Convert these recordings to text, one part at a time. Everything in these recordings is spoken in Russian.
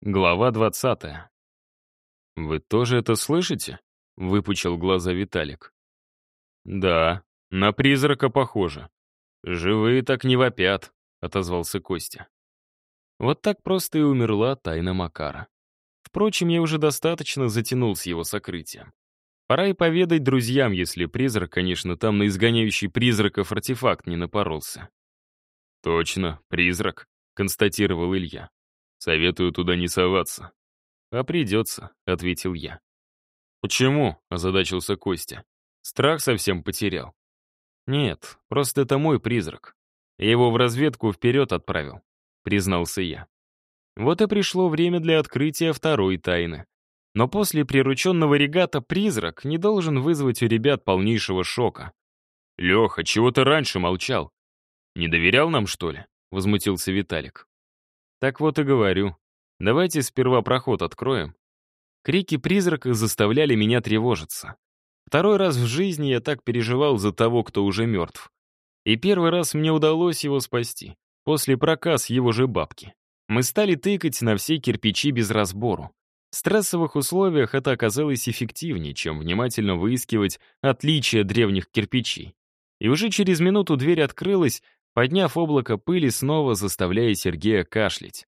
Глава 20. «Вы тоже это слышите?» — выпучил глаза Виталик. «Да, на призрака похоже. Живые так не вопят», — отозвался Костя. Вот так просто и умерла тайна Макара. Впрочем, я уже достаточно затянул с его сокрытием. Пора и поведать друзьям, если призрак, конечно, там на изгоняющий призраков артефакт не напоролся. «Точно, призрак», — констатировал Илья. Советую туда не соваться. А придется, ответил я. Почему? озадачился Костя. Страх совсем потерял. Нет, просто это мой призрак. Я его в разведку вперед отправил, признался я. Вот и пришло время для открытия второй тайны. Но после прирученного регата призрак не должен вызвать у ребят полнейшего шока. «Леха, чего ты раньше молчал? Не доверял нам, что ли?» — возмутился Виталик. Так вот и говорю. Давайте сперва проход откроем. Крики призрака заставляли меня тревожиться. Второй раз в жизни я так переживал за того, кто уже мертв. И первый раз мне удалось его спасти, после проказ его же бабки. Мы стали тыкать на все кирпичи без разбору. В стрессовых условиях это оказалось эффективнее, чем внимательно выискивать отличия древних кирпичей. И уже через минуту дверь открылась, подняв облако пыли, снова заставляя Сергея кашлять.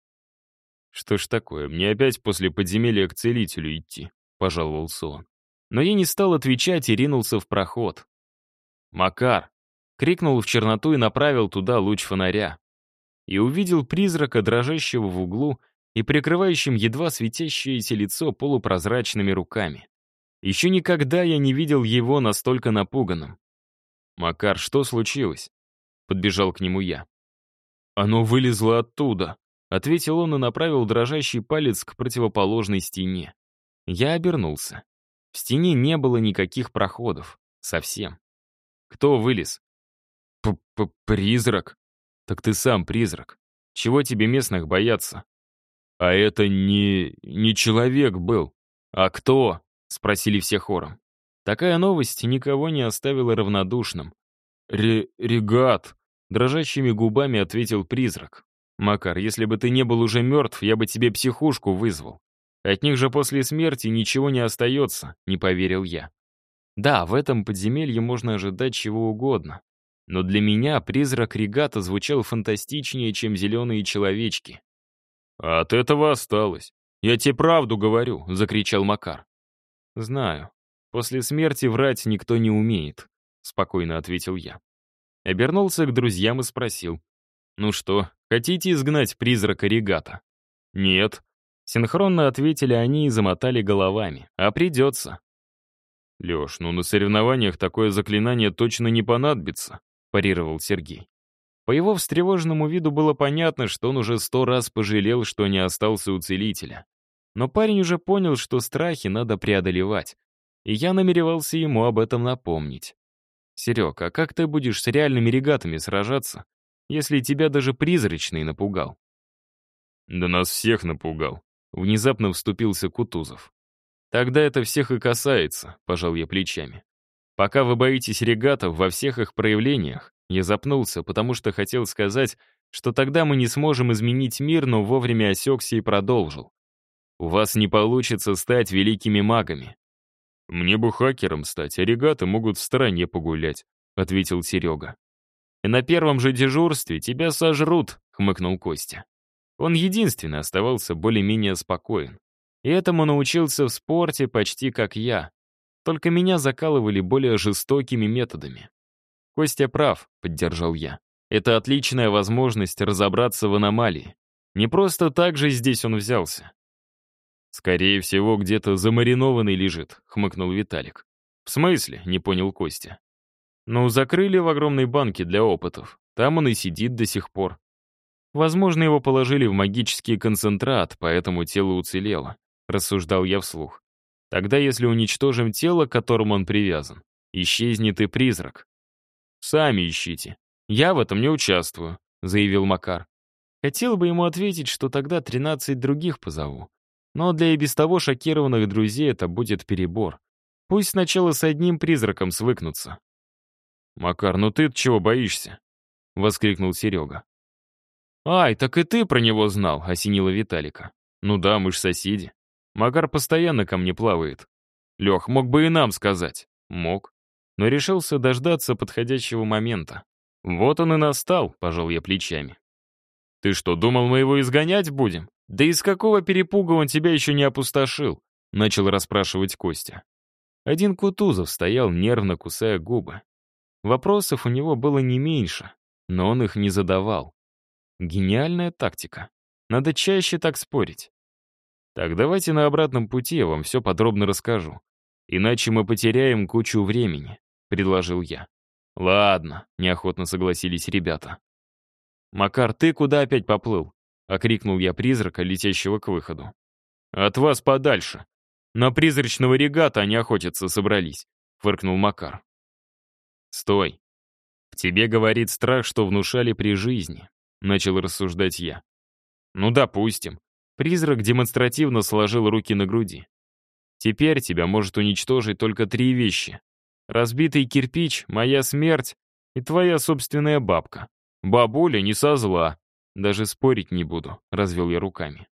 «Что ж такое, мне опять после подземелья к целителю идти», — пожаловался он. Но я не стал отвечать и ринулся в проход. «Макар!» — крикнул в черноту и направил туда луч фонаря. И увидел призрака, дрожащего в углу и прикрывающим едва светящееся лицо полупрозрачными руками. Еще никогда я не видел его настолько напуганным. «Макар, что случилось?» Подбежал к нему я. «Оно вылезло оттуда», — ответил он и направил дрожащий палец к противоположной стене. Я обернулся. В стене не было никаких проходов. Совсем. Кто вылез? П -п «Призрак». «Так ты сам призрак. Чего тебе местных бояться?» «А это не... не человек был. А кто?» — спросили все хором. Такая новость никого не оставила равнодушным. Ре «Регат», — дрожащими губами ответил призрак. «Макар, если бы ты не был уже мертв, я бы тебе психушку вызвал. От них же после смерти ничего не остается», — не поверил я. Да, в этом подземелье можно ожидать чего угодно. Но для меня призрак Регата звучал фантастичнее, чем зеленые человечки. «А от этого осталось. Я тебе правду говорю», — закричал Макар. «Знаю. После смерти врать никто не умеет. — спокойно ответил я. Обернулся к друзьям и спросил. «Ну что, хотите изгнать призрака регата?» «Нет». Синхронно ответили они и замотали головами. «А придется». «Леш, ну на соревнованиях такое заклинание точно не понадобится», — парировал Сергей. По его встревоженному виду было понятно, что он уже сто раз пожалел, что не остался у целителя. Но парень уже понял, что страхи надо преодолевать, и я намеревался ему об этом напомнить. Серег, а как ты будешь с реальными регатами сражаться, если тебя даже призрачный напугал? Да нас всех напугал. Внезапно вступился Кутузов. Тогда это всех и касается, пожал я плечами. Пока вы боитесь регатов во всех их проявлениях, я запнулся, потому что хотел сказать, что тогда мы не сможем изменить мир, но вовремя осекся и продолжил. У вас не получится стать великими магами. «Мне бы хакером стать, а регаты могут в стороне погулять», — ответил Серега. «И на первом же дежурстве тебя сожрут», — хмыкнул Костя. Он единственный оставался более-менее спокоен. И этому научился в спорте почти как я. Только меня закалывали более жестокими методами. «Костя прав», — поддержал я. «Это отличная возможность разобраться в аномалии. Не просто так же здесь он взялся. «Скорее всего, где-то замаринованный лежит», — хмыкнул Виталик. «В смысле?» — не понял Костя. «Ну, закрыли в огромной банке для опытов. Там он и сидит до сих пор. Возможно, его положили в магический концентрат, поэтому тело уцелело», — рассуждал я вслух. «Тогда, если уничтожим тело, к которому он привязан, исчезнет и призрак». «Сами ищите. Я в этом не участвую», — заявил Макар. Хотел бы ему ответить, что тогда тринадцать других позову. Но для и без того шокированных друзей это будет перебор. Пусть сначала с одним призраком свыкнутся. «Макар, ну ты чего боишься?» — воскликнул Серега. «Ай, так и ты про него знал», — осенила Виталика. Ну да, мы ж соседи. Макар постоянно ко мне плавает. Лех, мог бы и нам сказать. Мог. Но решился дождаться подходящего момента. Вот он и настал, пожал я плечами. Ты что, думал, мы его изгонять будем? Да из какого перепуга он тебя еще не опустошил? Начал расспрашивать Костя. Один Кутузов стоял, нервно кусая губы. Вопросов у него было не меньше, но он их не задавал. Гениальная тактика. Надо чаще так спорить. Так давайте на обратном пути я вам все подробно расскажу. Иначе мы потеряем кучу времени, предложил я. Ладно, неохотно согласились ребята. Макар, ты куда опять поплыл? Окрикнул я призрака, летящего к выходу. От вас подальше. На призрачного регата они охотиться собрались, фыркнул Макар. Стой. В тебе говорит страх, что внушали при жизни, начал рассуждать я. Ну, допустим. Призрак демонстративно сложил руки на груди. Теперь тебя может уничтожить только три вещи. Разбитый кирпич, моя смерть и твоя собственная бабка. Бабуля не со зла. Даже спорить не буду, развел я руками.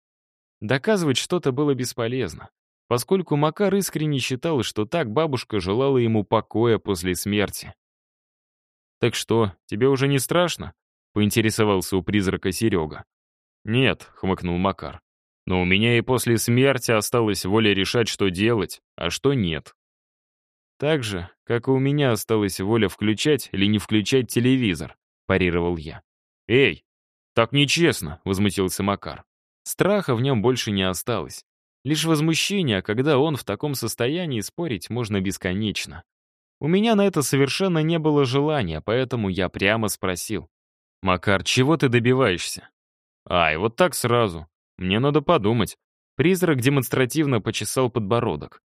Доказывать что-то было бесполезно, поскольку Макар искренне считал, что так бабушка желала ему покоя после смерти. «Так что, тебе уже не страшно?» — поинтересовался у призрака Серега. «Нет», — хмыкнул Макар. «Но у меня и после смерти осталась воля решать, что делать, а что нет». «Так же, как и у меня осталась воля включать или не включать телевизор», — парировал я. «Эй, так нечестно», — возмутился Макар. Страха в нем больше не осталось. Лишь возмущение, когда он в таком состоянии, спорить можно бесконечно. У меня на это совершенно не было желания, поэтому я прямо спросил. «Макар, чего ты добиваешься?» Ай, вот так сразу. Мне надо подумать. Призрак демонстративно почесал подбородок.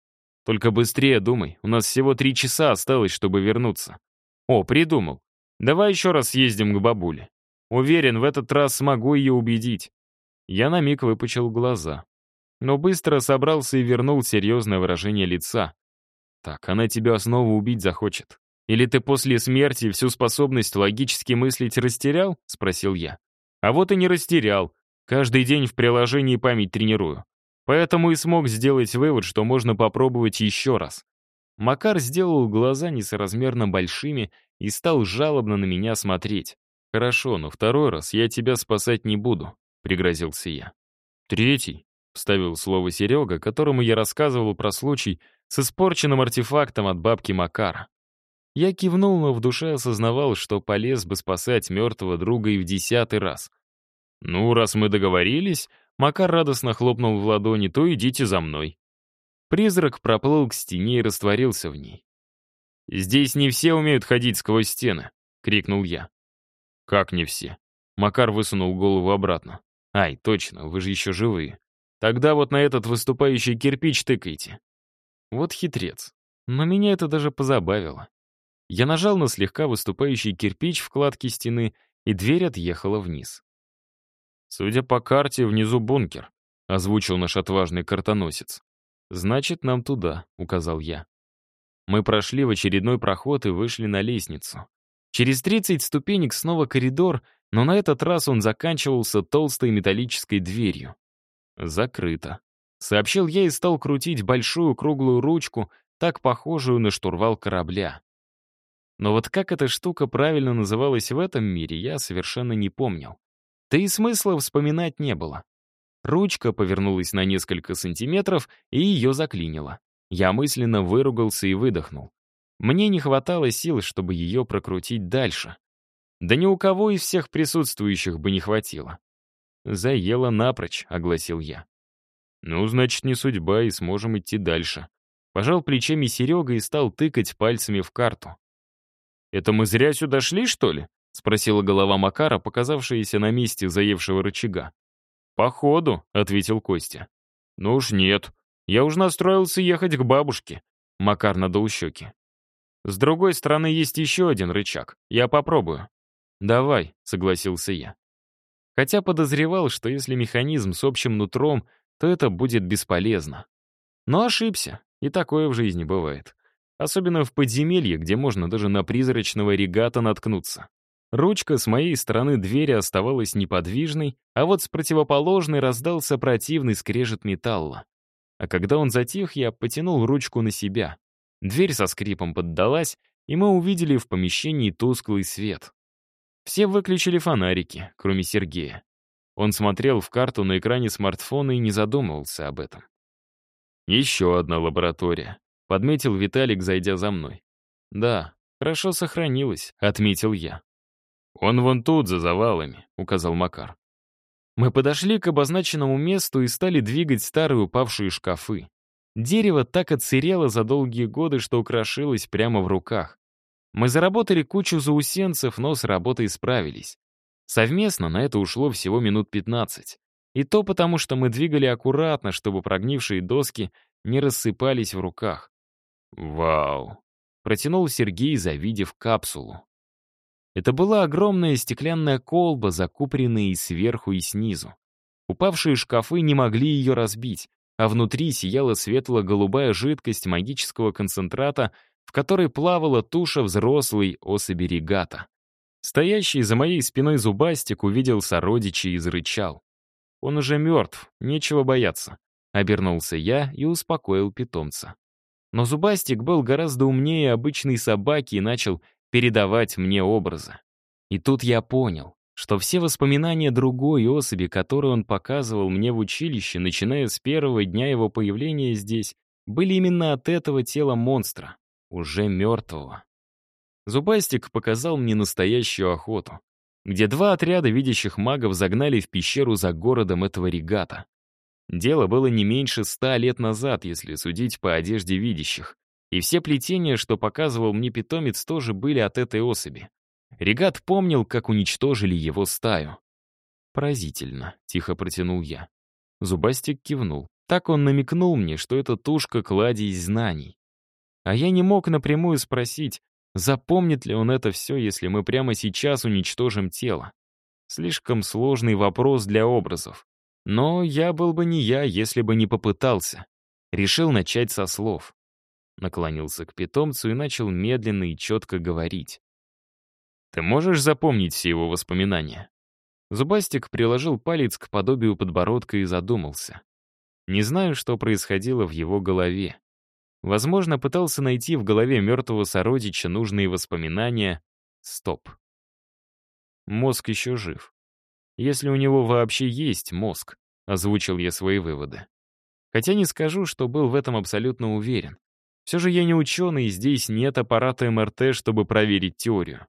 Только быстрее думай, у нас всего три часа осталось, чтобы вернуться. О, придумал. Давай еще раз съездим к бабуле. Уверен, в этот раз смогу ее убедить. Я на миг выпучил глаза. Но быстро собрался и вернул серьезное выражение лица. Так, она тебя снова убить захочет. Или ты после смерти всю способность логически мыслить растерял? Спросил я. А вот и не растерял. Каждый день в приложении память тренирую. Поэтому и смог сделать вывод, что можно попробовать еще раз. Макар сделал глаза несоразмерно большими и стал жалобно на меня смотреть. «Хорошо, но второй раз я тебя спасать не буду», — пригрозился я. «Третий», — вставил слово Серега, которому я рассказывал про случай с испорченным артефактом от бабки Макара. Я кивнул, но в душе осознавал, что полез бы спасать мертвого друга и в десятый раз. «Ну, раз мы договорились», Макар радостно хлопнул в ладони, то идите за мной. Призрак проплыл к стене и растворился в ней. «Здесь не все умеют ходить сквозь стены», — крикнул я. «Как не все?» Макар высунул голову обратно. «Ай, точно, вы же еще живые. Тогда вот на этот выступающий кирпич тыкайте». Вот хитрец. Но меня это даже позабавило. Я нажал на слегка выступающий кирпич в кладке стены, и дверь отъехала вниз. «Судя по карте, внизу бункер», — озвучил наш отважный картоносец. «Значит, нам туда», — указал я. Мы прошли в очередной проход и вышли на лестницу. Через 30 ступенек снова коридор, но на этот раз он заканчивался толстой металлической дверью. «Закрыто», — сообщил я и стал крутить большую круглую ручку, так похожую на штурвал корабля. Но вот как эта штука правильно называлась в этом мире, я совершенно не помнил. Да и смысла вспоминать не было. Ручка повернулась на несколько сантиметров, и ее заклинило. Я мысленно выругался и выдохнул. Мне не хватало сил, чтобы ее прокрутить дальше. Да ни у кого из всех присутствующих бы не хватило. «Заело напрочь», — огласил я. «Ну, значит, не судьба, и сможем идти дальше». Пожал плечами Серега и стал тыкать пальцами в карту. «Это мы зря сюда шли, что ли?» — спросила голова Макара, показавшаяся на месте заевшего рычага. «Походу», — ответил Костя. «Ну уж нет. Я уж настроился ехать к бабушке». Макар надул щеки. «С другой стороны есть еще один рычаг. Я попробую». «Давай», — согласился я. Хотя подозревал, что если механизм с общим нутром, то это будет бесполезно. Но ошибся, и такое в жизни бывает. Особенно в подземелье, где можно даже на призрачного регата наткнуться. Ручка с моей стороны двери оставалась неподвижной, а вот с противоположной раздался противный скрежет металла. А когда он затих, я потянул ручку на себя. Дверь со скрипом поддалась, и мы увидели в помещении тусклый свет. Все выключили фонарики, кроме Сергея. Он смотрел в карту на экране смартфона и не задумывался об этом. «Еще одна лаборатория», — подметил Виталик, зайдя за мной. «Да, хорошо сохранилась», — отметил я. «Он вон тут, за завалами», — указал Макар. Мы подошли к обозначенному месту и стали двигать старые упавшие шкафы. Дерево так отсырело за долгие годы, что украшилось прямо в руках. Мы заработали кучу заусенцев, но с работой справились. Совместно на это ушло всего минут 15. И то потому, что мы двигали аккуратно, чтобы прогнившие доски не рассыпались в руках. «Вау!» — протянул Сергей, завидев капсулу. Это была огромная стеклянная колба, закупоренная и сверху, и снизу. Упавшие шкафы не могли ее разбить, а внутри сияла светло-голубая жидкость магического концентрата, в которой плавала туша взрослой особи регата. Стоящий за моей спиной зубастик увидел сородича и зарычал. «Он уже мертв, нечего бояться», — обернулся я и успокоил питомца. Но зубастик был гораздо умнее обычной собаки и начал передавать мне образы. И тут я понял, что все воспоминания другой особи, которую он показывал мне в училище, начиная с первого дня его появления здесь, были именно от этого тела монстра, уже мертвого. Зубастик показал мне настоящую охоту, где два отряда видящих магов загнали в пещеру за городом этого регата. Дело было не меньше ста лет назад, если судить по одежде видящих, и все плетения, что показывал мне питомец, тоже были от этой особи. Регат помнил, как уничтожили его стаю. «Поразительно», — тихо протянул я. Зубастик кивнул. Так он намекнул мне, что это тушка кладезь знаний. А я не мог напрямую спросить, запомнит ли он это все, если мы прямо сейчас уничтожим тело. Слишком сложный вопрос для образов. Но я был бы не я, если бы не попытался. Решил начать со слов наклонился к питомцу и начал медленно и четко говорить. «Ты можешь запомнить все его воспоминания?» Зубастик приложил палец к подобию подбородка и задумался. Не знаю, что происходило в его голове. Возможно, пытался найти в голове мертвого сородича нужные воспоминания. Стоп. Мозг еще жив. Если у него вообще есть мозг, озвучил я свои выводы. Хотя не скажу, что был в этом абсолютно уверен. Все же я не ученый, и здесь нет аппарата МРТ, чтобы проверить теорию.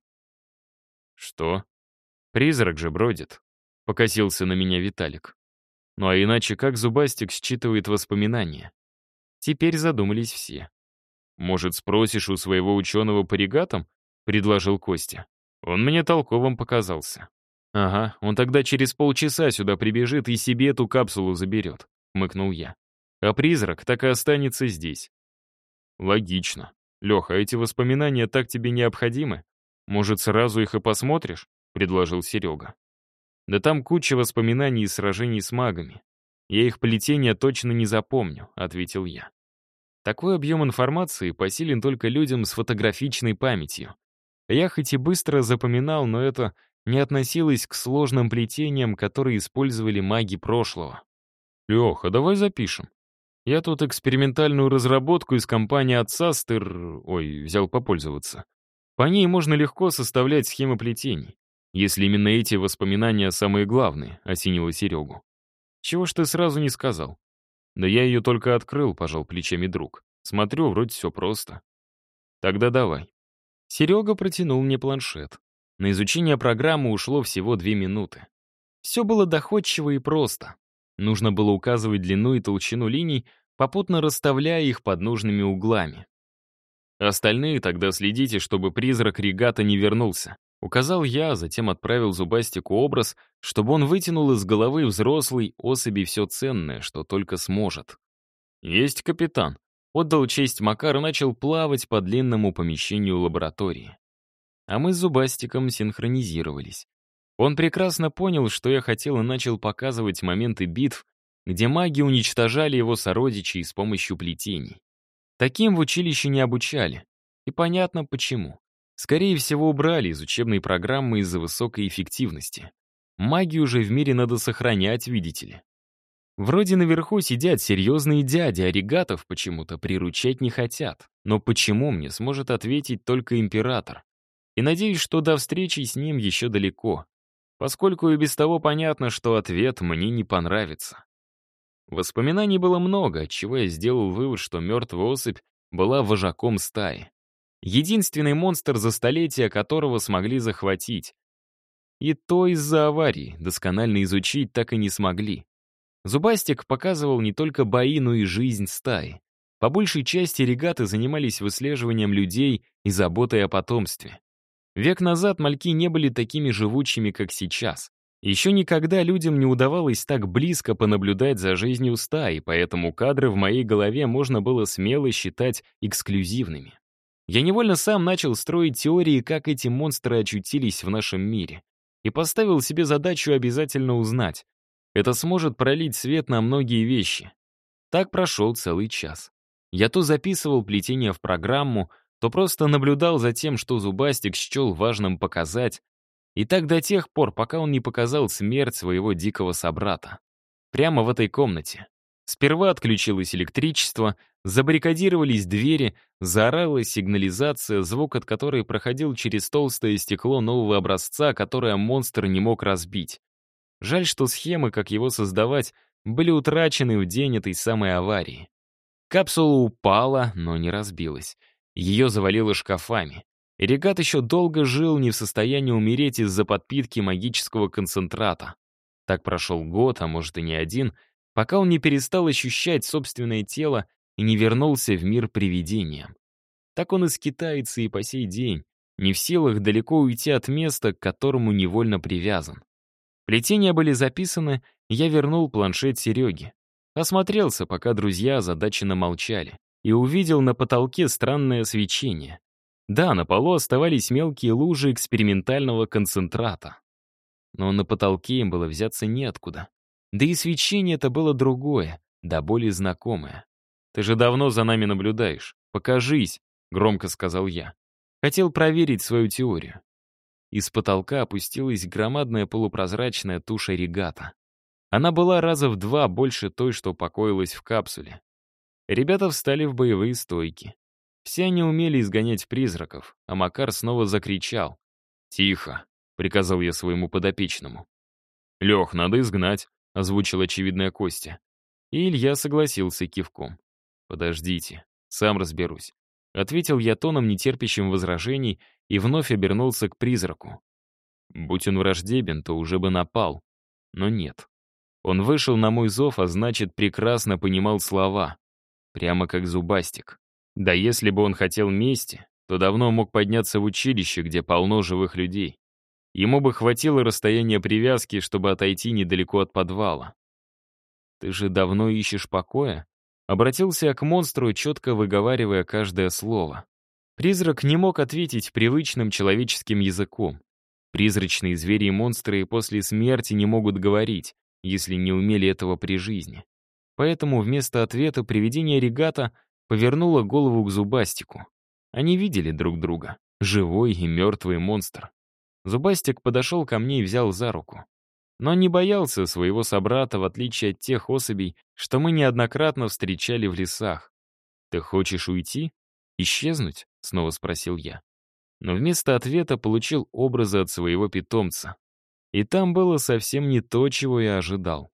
Что? Призрак же бродит. Покосился на меня Виталик. Ну а иначе как Зубастик считывает воспоминания? Теперь задумались все. «Может, спросишь у своего ученого по регатам?» — предложил Костя. Он мне толковым показался. «Ага, он тогда через полчаса сюда прибежит и себе эту капсулу заберет», — мыкнул я. «А призрак так и останется здесь. Логично. Леха, эти воспоминания так тебе необходимы? Может, сразу их и посмотришь? Предложил Серега. Да там куча воспоминаний и сражений с магами. Я их плетения точно не запомню, ответил я. Такой объем информации посилен только людям с фотографичной памятью. Я хоть и быстро запоминал, но это не относилось к сложным плетениям, которые использовали маги прошлого. «Леха, давай запишем. Я тут экспериментальную разработку из компании отца стыр... Ой, взял попользоваться. По ней можно легко составлять схемы плетений. Если именно эти воспоминания самые главные, осенило Серегу. Чего ж ты сразу не сказал? Да я ее только открыл, пожал плечами друг. Смотрю, вроде все просто. Тогда давай. Серега протянул мне планшет. На изучение программы ушло всего две минуты. Все было доходчиво и просто. Нужно было указывать длину и толщину линий, попутно расставляя их под нужными углами. Остальные тогда следите, чтобы призрак регата не вернулся. Указал я, затем отправил Зубастику образ, чтобы он вытянул из головы взрослой особи все ценное, что только сможет. «Есть капитан», — отдал честь Макар и начал плавать по длинному помещению лаборатории. А мы с Зубастиком синхронизировались. Он прекрасно понял, что я хотел, и начал показывать моменты битв, где маги уничтожали его сородичей с помощью плетений. Таким в училище не обучали. И понятно почему. Скорее всего, убрали из учебной программы из-за высокой эффективности. Магию же в мире надо сохранять, видите ли. Вроде наверху сидят серьезные дяди, а регатов почему-то приручать не хотят. Но почему мне сможет ответить только император? И надеюсь, что до встречи с ним еще далеко, поскольку и без того понятно, что ответ мне не понравится. Воспоминаний было много, отчего я сделал вывод, что мертвая особь была вожаком стаи. Единственный монстр за столетия, которого смогли захватить. И то из-за аварии, досконально изучить так и не смогли. Зубастик показывал не только бои, но и жизнь стаи. По большей части регаты занимались выслеживанием людей и заботой о потомстве. Век назад мальки не были такими живучими, как сейчас. Еще никогда людям не удавалось так близко понаблюдать за жизнью стаи, поэтому кадры в моей голове можно было смело считать эксклюзивными. Я невольно сам начал строить теории, как эти монстры очутились в нашем мире. И поставил себе задачу обязательно узнать. Это сможет пролить свет на многие вещи. Так прошел целый час. Я то записывал плетение в программу, то просто наблюдал за тем, что Зубастик счел важным показать, и так до тех пор, пока он не показал смерть своего дикого собрата. Прямо в этой комнате. Сперва отключилось электричество, забаррикадировались двери, заорала сигнализация, звук от которой проходил через толстое стекло нового образца, которое монстр не мог разбить. Жаль, что схемы, как его создавать, были утрачены в день этой самой аварии. Капсула упала, но не разбилась. Ее завалило шкафами. Регат еще долго жил не в состоянии умереть из-за подпитки магического концентрата. Так прошел год, а может и не один, пока он не перестал ощущать собственное тело и не вернулся в мир привидения. Так он и скитается и по сей день, не в силах далеко уйти от места, к которому невольно привязан. Плетения были записаны, и я вернул планшет Сереге. Осмотрелся, пока друзья озадаченно молчали и увидел на потолке странное свечение. Да, на полу оставались мелкие лужи экспериментального концентрата. Но на потолке им было взяться неоткуда. Да и свечение это было другое, да более знакомое. «Ты же давно за нами наблюдаешь. Покажись», — громко сказал я. Хотел проверить свою теорию. Из потолка опустилась громадная полупрозрачная туша регата. Она была раза в два больше той, что покоилась в капсуле. Ребята встали в боевые стойки. Все они умели изгонять призраков, а Макар снова закричал. «Тихо!» — приказал я своему подопечному. «Лех, надо изгнать», — озвучил очевидная Костя. И Илья согласился кивком. «Подождите, сам разберусь», — ответил я тоном, нетерпящим возражений, и вновь обернулся к призраку. Будь он враждебен, то уже бы напал. Но нет. Он вышел на мой зов, а значит, прекрасно понимал слова. Прямо как зубастик. Да если бы он хотел мести, то давно мог подняться в училище, где полно живых людей. Ему бы хватило расстояния привязки, чтобы отойти недалеко от подвала. «Ты же давно ищешь покоя?» Обратился я к монстру, четко выговаривая каждое слово. Призрак не мог ответить привычным человеческим языком. Призрачные звери и монстры после смерти не могут говорить, если не умели этого при жизни. Поэтому вместо ответа привидение регата повернуло голову к Зубастику. Они видели друг друга, живой и мертвый монстр. Зубастик подошел ко мне и взял за руку. Но не боялся своего собрата, в отличие от тех особей, что мы неоднократно встречали в лесах. «Ты хочешь уйти? Исчезнуть?» — снова спросил я. Но вместо ответа получил образы от своего питомца. И там было совсем не то, чего я ожидал.